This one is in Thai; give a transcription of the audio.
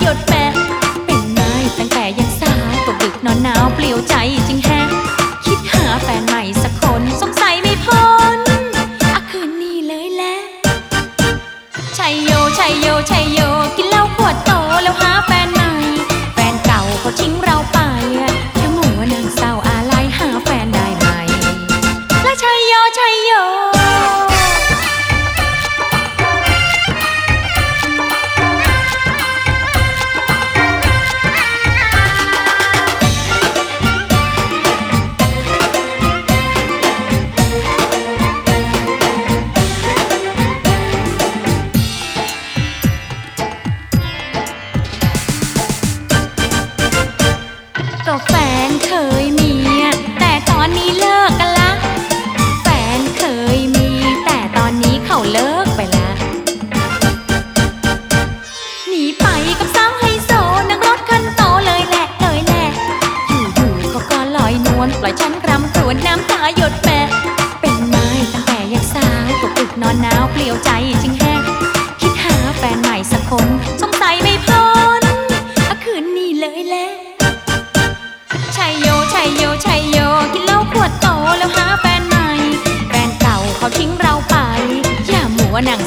หยดแม่เป็นไม้ตั้งแต่ยังสาวตกดึกนอนหนาวเปลี่ยวใจจริงแฮะ คิดหาแฟนใหม่สักคนสงสัยไม่พ้นอะคืนนี้เลยแหละชัยโยชัยโยชัยโยกินเหล้าขวดโตแล้วหาแฟนใหม่ แฟนเก่าเขาทิ้งเราไปแค่หมัวนางเศร้า เคยมี แต่ตอนนี้เลิกกันละ แฟนเคยมี แต่ตอนนี้เขาเลิกไปละหนีไปกับสาวไฮโซนั่งรถคันโตเลยแหละเลยแหละอยู่ๆเขาก็ลอยนวลปล่อยฉันรำครวญน้ำตาหยดแม่เป็นไม้ตั้งแต่ยังสาวตกดึกนอนหนาวเปลี่ยวใจจริง แล้วหาแฟนใหม่ แฟนเก่าเขาทิ้งเราไป อย่ามัวนาง